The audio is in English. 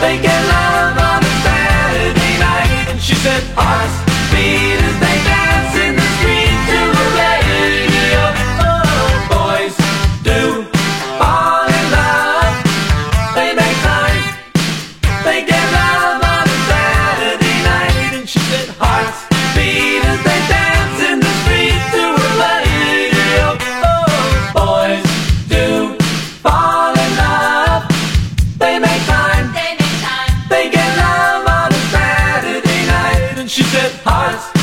think she said, Hi.